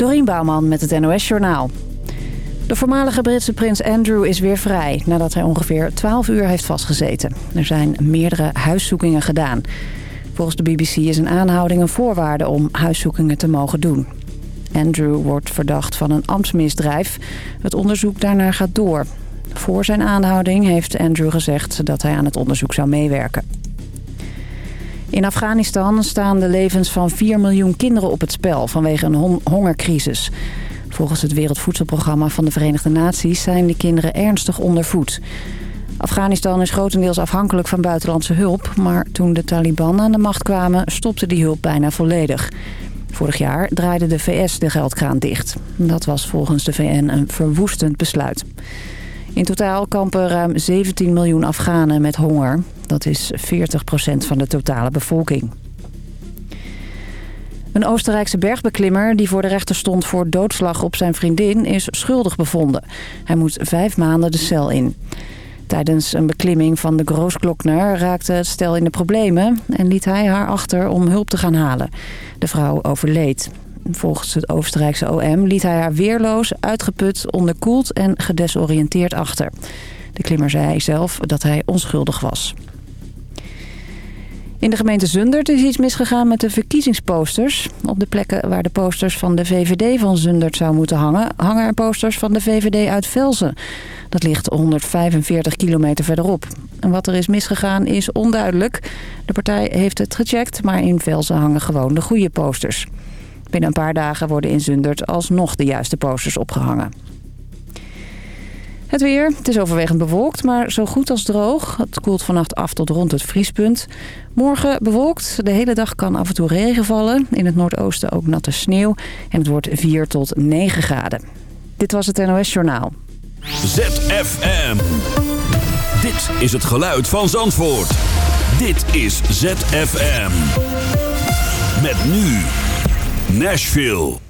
Dorien Bouwman met het NOS Journaal. De voormalige Britse prins Andrew is weer vrij... nadat hij ongeveer 12 uur heeft vastgezeten. Er zijn meerdere huiszoekingen gedaan. Volgens de BBC is een aanhouding een voorwaarde om huiszoekingen te mogen doen. Andrew wordt verdacht van een ambtsmisdrijf. Het onderzoek daarnaar gaat door. Voor zijn aanhouding heeft Andrew gezegd dat hij aan het onderzoek zou meewerken. In Afghanistan staan de levens van 4 miljoen kinderen op het spel vanwege een hongercrisis. Volgens het Wereldvoedselprogramma van de Verenigde Naties zijn de kinderen ernstig ondervoed. Afghanistan is grotendeels afhankelijk van buitenlandse hulp... maar toen de Taliban aan de macht kwamen stopte die hulp bijna volledig. Vorig jaar draaide de VS de geldkraan dicht. Dat was volgens de VN een verwoestend besluit. In totaal kampen ruim 17 miljoen Afghanen met honger. Dat is 40% van de totale bevolking. Een Oostenrijkse bergbeklimmer die voor de rechter stond voor doodslag op zijn vriendin is schuldig bevonden. Hij moet vijf maanden de cel in. Tijdens een beklimming van de Groosglockner raakte het stel in de problemen... en liet hij haar achter om hulp te gaan halen. De vrouw overleed. Volgens het Oostenrijkse OM liet hij haar weerloos, uitgeput, onderkoeld en gedesoriënteerd achter. De klimmer zei zelf dat hij onschuldig was. In de gemeente Zundert is iets misgegaan met de verkiezingsposters. Op de plekken waar de posters van de VVD van Zundert zou moeten hangen... hangen er posters van de VVD uit Velzen. Dat ligt 145 kilometer verderop. En wat er is misgegaan is onduidelijk. De partij heeft het gecheckt, maar in Velzen hangen gewoon de goede posters. Binnen een paar dagen worden in Zundert alsnog de juiste posters opgehangen. Het weer. Het is overwegend bewolkt, maar zo goed als droog. Het koelt vannacht af tot rond het vriespunt. Morgen bewolkt. De hele dag kan af en toe regen vallen. In het noordoosten ook natte sneeuw. En het wordt 4 tot 9 graden. Dit was het NOS Journaal. ZFM. Dit is het geluid van Zandvoort. Dit is ZFM. Met nu Nashville.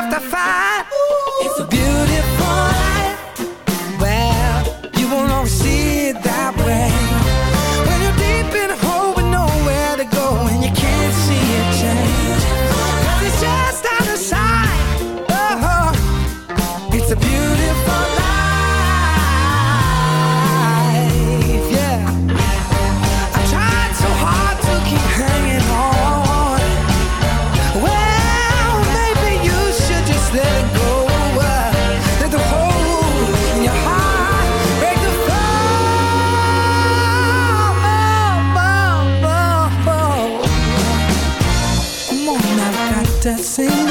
sing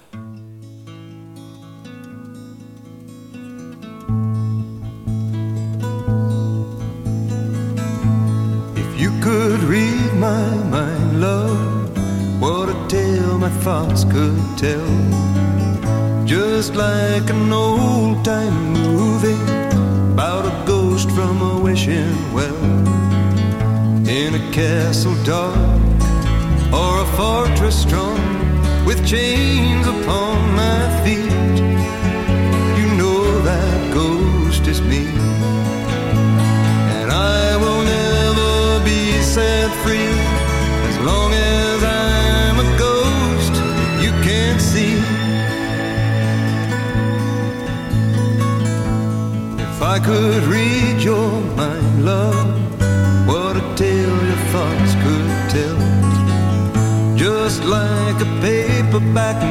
back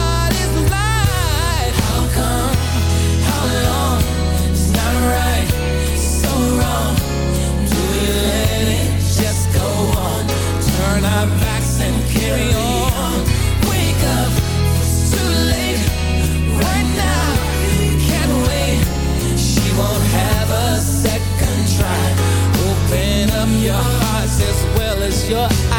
your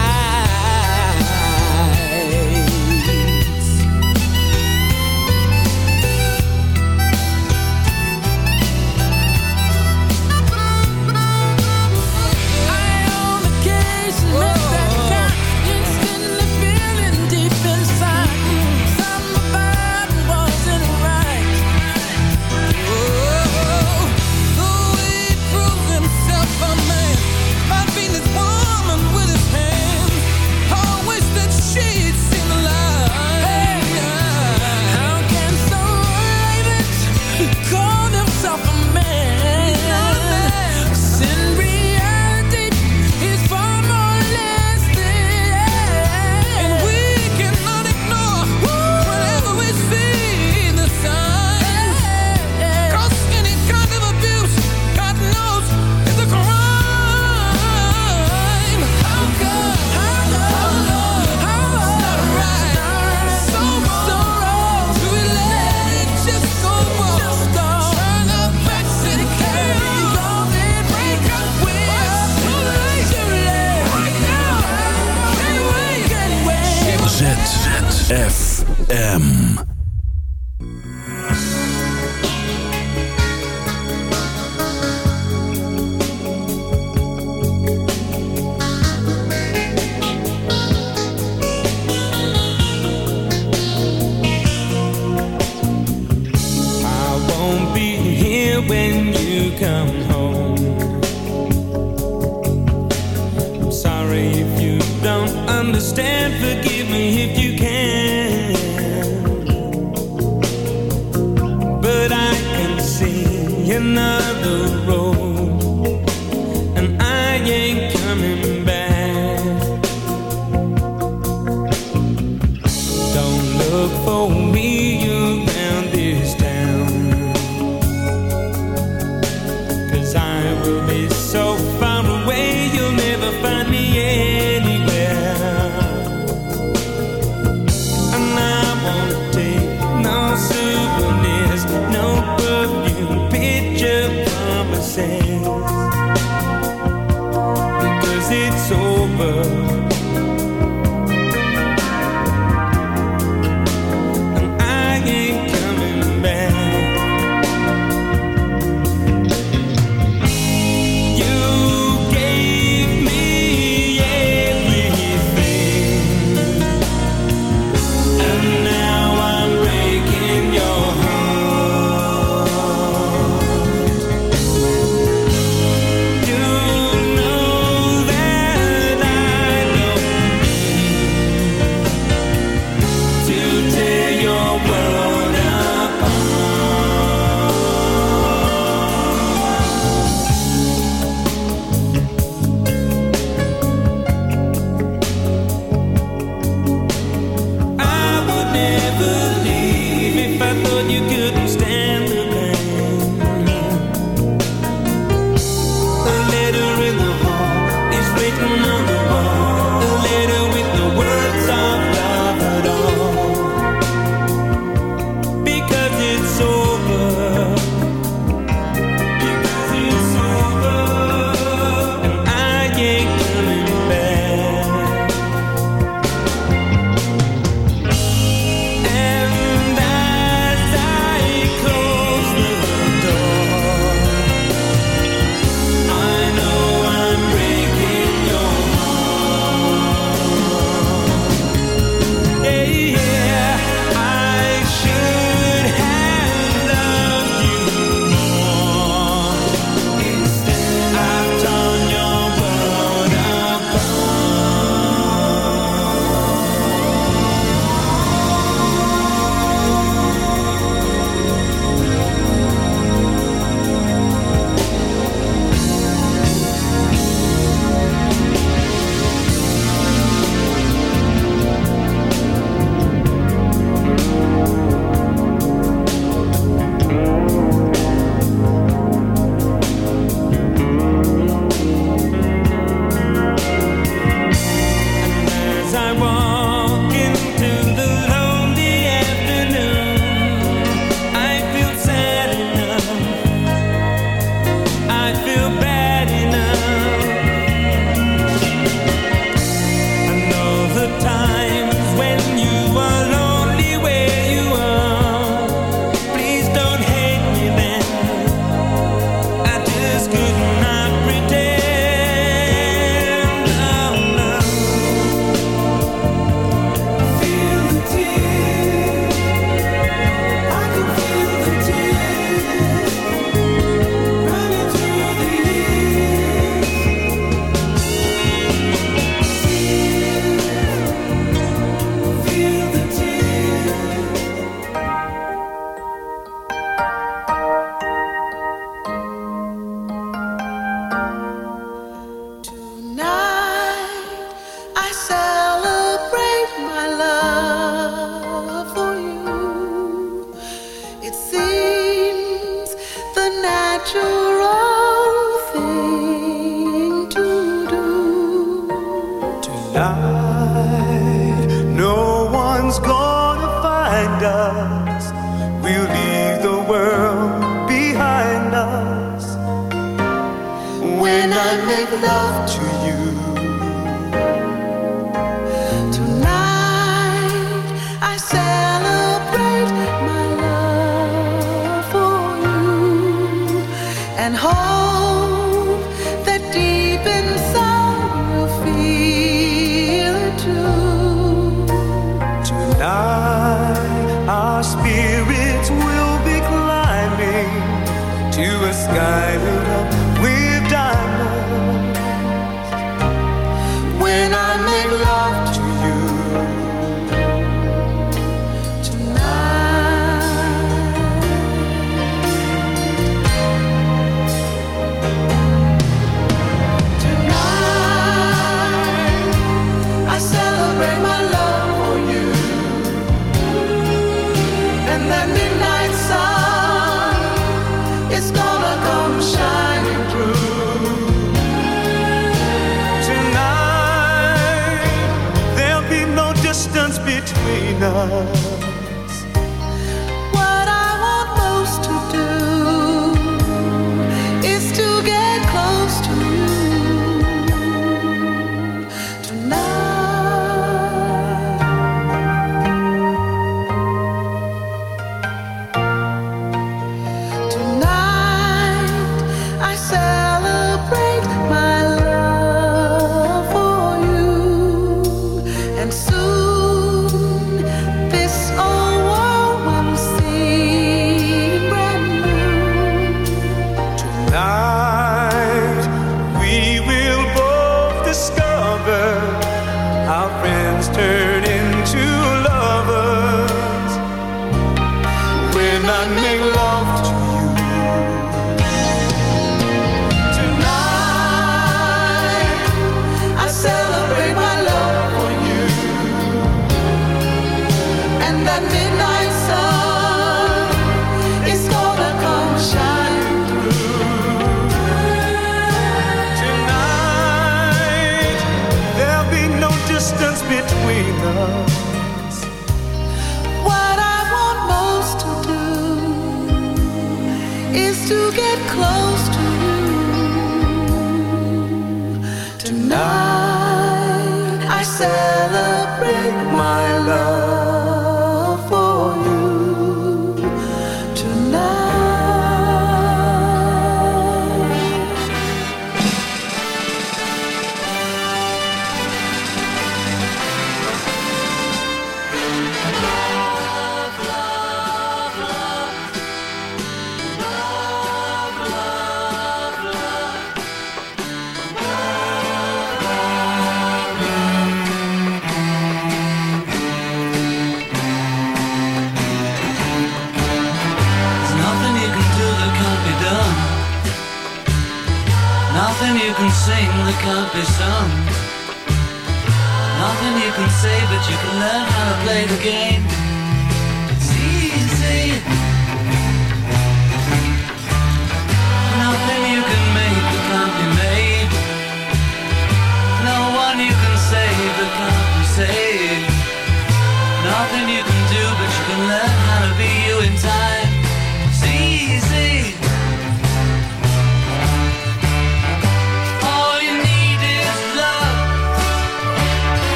between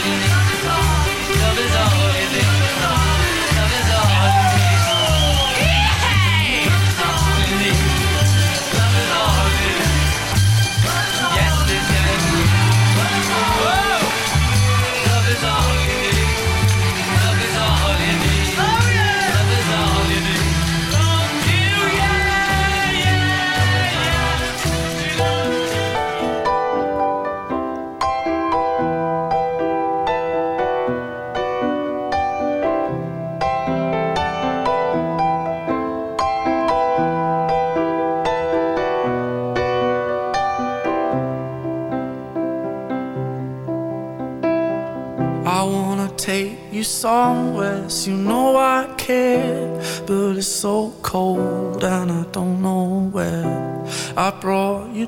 Love is all.